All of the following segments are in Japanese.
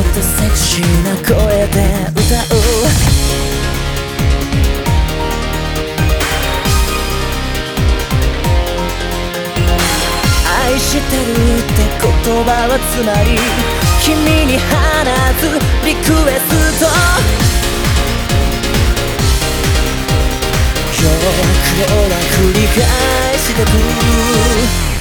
っとセクシーな声で歌う愛してるって言葉はつまり君に放つリクエストよくは繰り返してく。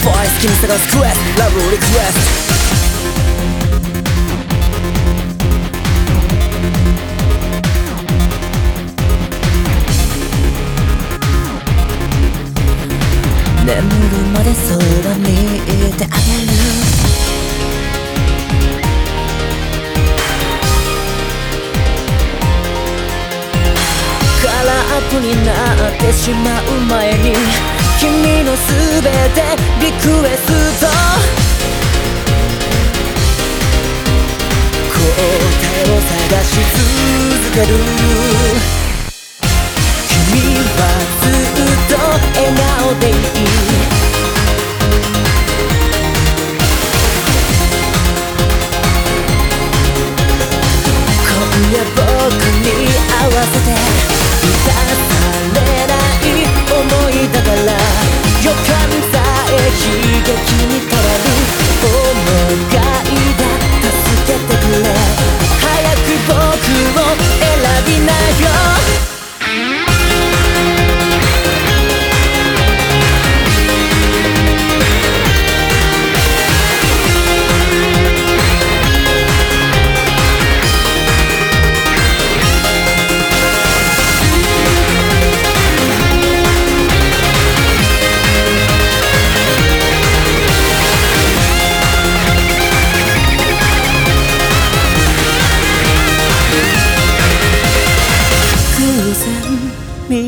Sexy なボイス君探すクエスト Love リクエスト眠るまでそばにいてあげる空っぽになってしまう前に君のすべてリクエスト。答えを探し続ける。君はずっと笑顔でいい。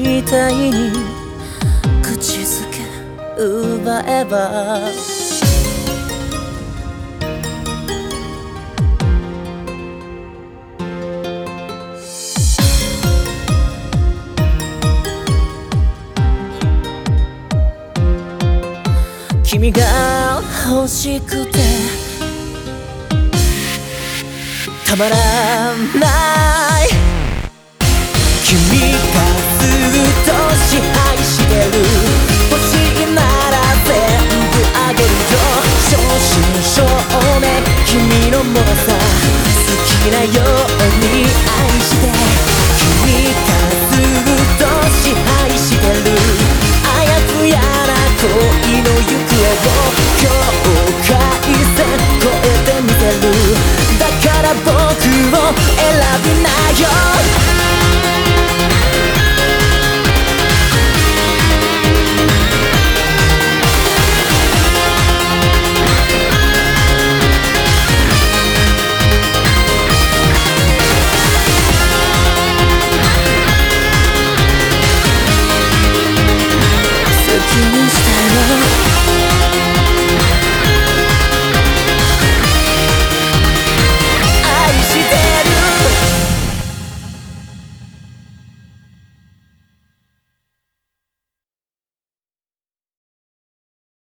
みたいに口づけ奪えば。君が欲しくてたまらない。もさ好きなように愛して君がずっと支配してる。あやふやな恋の行方